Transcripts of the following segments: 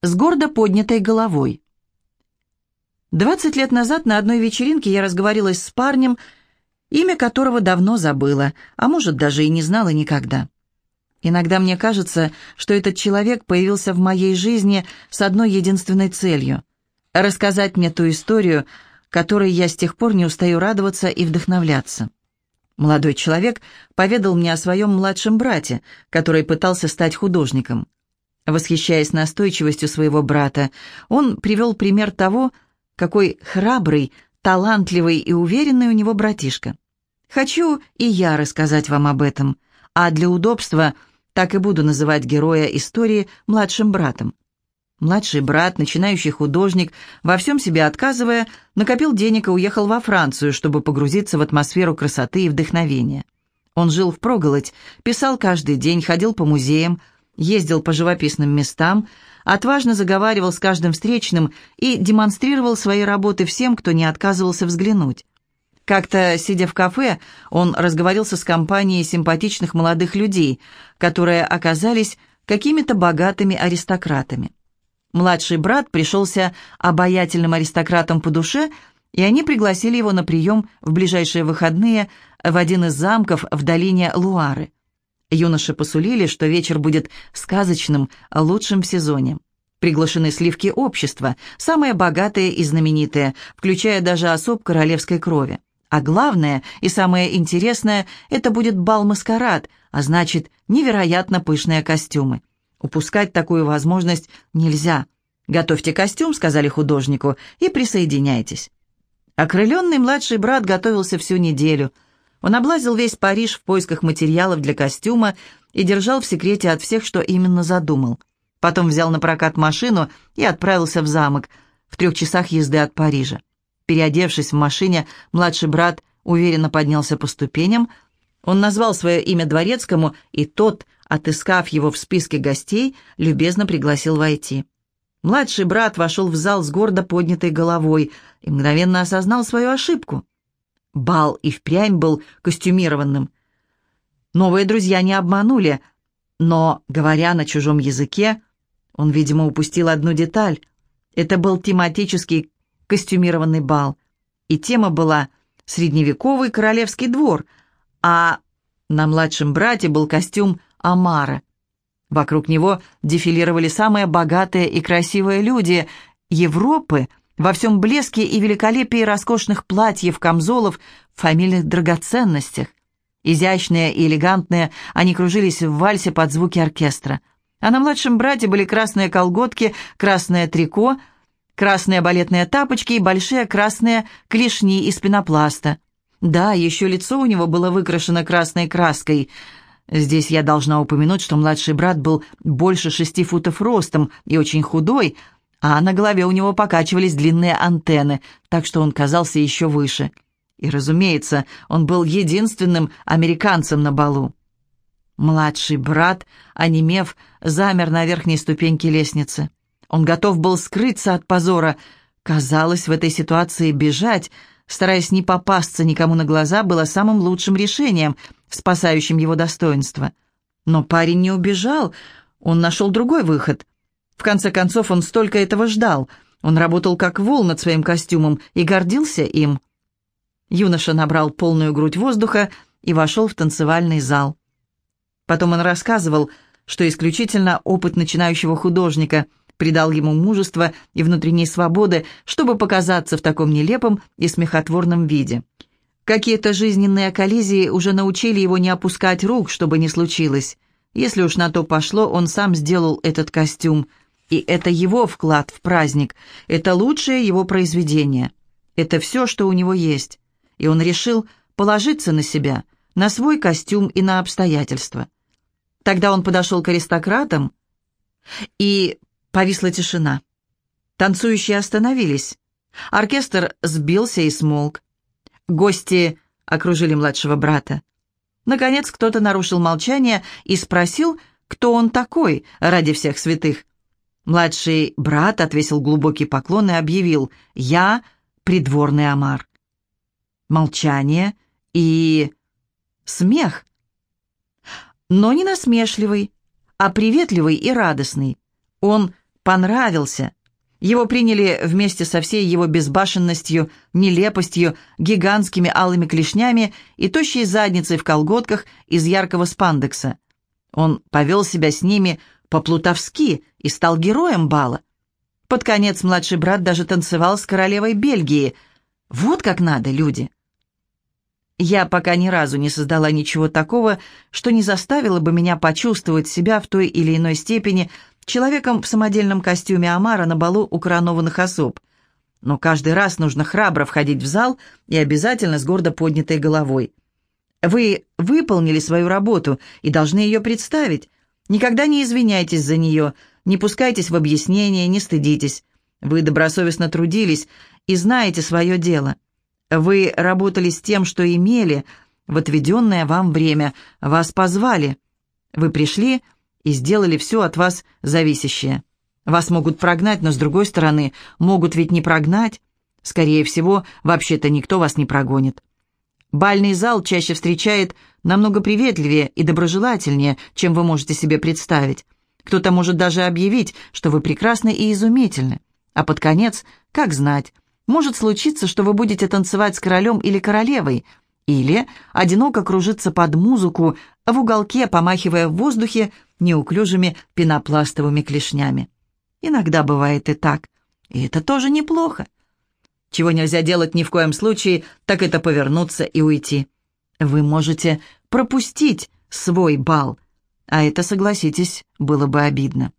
с гордо поднятой головой. Двадцать лет назад на одной вечеринке я разговорилась с парнем, имя которого давно забыла, а может, даже и не знала никогда. Иногда мне кажется, что этот человек появился в моей жизни с одной единственной целью — рассказать мне ту историю, которой я с тех пор не устаю радоваться и вдохновляться. Молодой человек поведал мне о своем младшем брате, который пытался стать художником. Восхищаясь настойчивостью своего брата, он привел пример того, какой храбрый, талантливый и уверенный у него братишка. Хочу и я рассказать вам об этом, а для удобства так и буду называть героя истории младшим братом. Младший брат, начинающий художник, во всем себе отказывая, накопил денег и уехал во Францию, чтобы погрузиться в атмосферу красоты и вдохновения. Он жил в проголодь, писал каждый день, ходил по музеям, ездил по живописным местам, отважно заговаривал с каждым встречным и демонстрировал свои работы всем, кто не отказывался взглянуть. Как-то, сидя в кафе, он разговорился с компанией симпатичных молодых людей, которые оказались какими-то богатыми аристократами. Младший брат пришелся обаятельным аристократом по душе, и они пригласили его на прием в ближайшие выходные в один из замков в долине Луары. Юноши посулили, что вечер будет сказочным, лучшим в сезоне. Приглашены сливки общества, самые богатые и знаменитые, включая даже особ королевской крови. А главное и самое интересное – это будет бал-маскарад, а значит, невероятно пышные костюмы. Упускать такую возможность нельзя. «Готовьте костюм», — сказали художнику, — «и присоединяйтесь». Окрыленный младший брат готовился всю неделю. Он облазил весь Париж в поисках материалов для костюма и держал в секрете от всех, что именно задумал. Потом взял на прокат машину и отправился в замок, в трех часах езды от Парижа. Переодевшись в машине, младший брат уверенно поднялся по ступеням. Он назвал свое имя дворецкому, и тот, отыскав его в списке гостей, любезно пригласил войти. Младший брат вошел в зал с гордо поднятой головой и мгновенно осознал свою ошибку. Бал и впрямь был костюмированным. Новые друзья не обманули, но, говоря на чужом языке, он, видимо, упустил одну деталь. Это был тематический костюмированный бал, и тема была «Средневековый королевский двор», а на младшем брате был костюм Амара. Вокруг него дефилировали самые богатые и красивые люди Европы во всем блеске и великолепии роскошных платьев, камзолов, фамильных драгоценностях. Изящные и элегантные, они кружились в вальсе под звуки оркестра. А на младшем брате были красные колготки, красное трико, красные балетные тапочки и большие красные клешни из пенопласта. Да, еще лицо у него было выкрашено красной краской – Здесь я должна упомянуть, что младший брат был больше шести футов ростом и очень худой, а на голове у него покачивались длинные антенны, так что он казался еще выше. И, разумеется, он был единственным американцем на балу. Младший брат, онемев, замер на верхней ступеньке лестницы. Он готов был скрыться от позора. Казалось, в этой ситуации бежать, стараясь не попасться никому на глаза, было самым лучшим решением — спасающим его достоинство. Но парень не убежал, он нашел другой выход. В конце концов, он столько этого ждал. Он работал как вол над своим костюмом и гордился им. Юноша набрал полную грудь воздуха и вошел в танцевальный зал. Потом он рассказывал, что исключительно опыт начинающего художника придал ему мужество и внутренней свободы, чтобы показаться в таком нелепом и смехотворном виде. Какие-то жизненные коллизии уже научили его не опускать рук, чтобы не случилось. Если уж на то пошло, он сам сделал этот костюм. И это его вклад в праздник, это лучшее его произведение. Это все, что у него есть. И он решил положиться на себя, на свой костюм и на обстоятельства. Тогда он подошел к аристократам, и повисла тишина. Танцующие остановились. Оркестр сбился и смолк. Гости окружили младшего брата. Наконец кто-то нарушил молчание и спросил, кто он такой ради всех святых. Младший брат отвесил глубокий поклон и объявил «Я придворный Амар». Молчание и смех. Но не насмешливый, а приветливый и радостный. Он понравился. Его приняли вместе со всей его безбашенностью, нелепостью, гигантскими алыми клешнями и тощей задницей в колготках из яркого спандекса. Он повел себя с ними по-плутовски и стал героем бала. Под конец младший брат даже танцевал с королевой Бельгии. Вот как надо, люди. Я пока ни разу не создала ничего такого, что не заставило бы меня почувствовать себя в той или иной степени человеком в самодельном костюме Амара на балу у коронованных особ. Но каждый раз нужно храбро входить в зал и обязательно с гордо поднятой головой. Вы выполнили свою работу и должны ее представить. Никогда не извиняйтесь за нее, не пускайтесь в объяснения, не стыдитесь. Вы добросовестно трудились и знаете свое дело. Вы работали с тем, что имели, в отведенное вам время. Вас позвали. Вы пришли и сделали все от вас зависящее. Вас могут прогнать, но, с другой стороны, могут ведь не прогнать. Скорее всего, вообще-то никто вас не прогонит. Бальный зал чаще встречает намного приветливее и доброжелательнее, чем вы можете себе представить. Кто-то может даже объявить, что вы прекрасны и изумительны. А под конец, как знать, может случиться, что вы будете танцевать с королем или королевой, или одиноко кружиться под музыку в уголке, помахивая в воздухе неуклюжими пенопластовыми клешнями. Иногда бывает и так, и это тоже неплохо. Чего нельзя делать ни в коем случае, так это повернуться и уйти. Вы можете пропустить свой бал, а это, согласитесь, было бы обидно.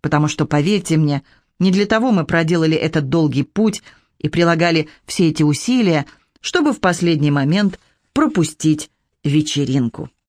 Потому что, поверьте мне, не для того мы проделали этот долгий путь и прилагали все эти усилия, чтобы в последний момент пропустить вечеринку.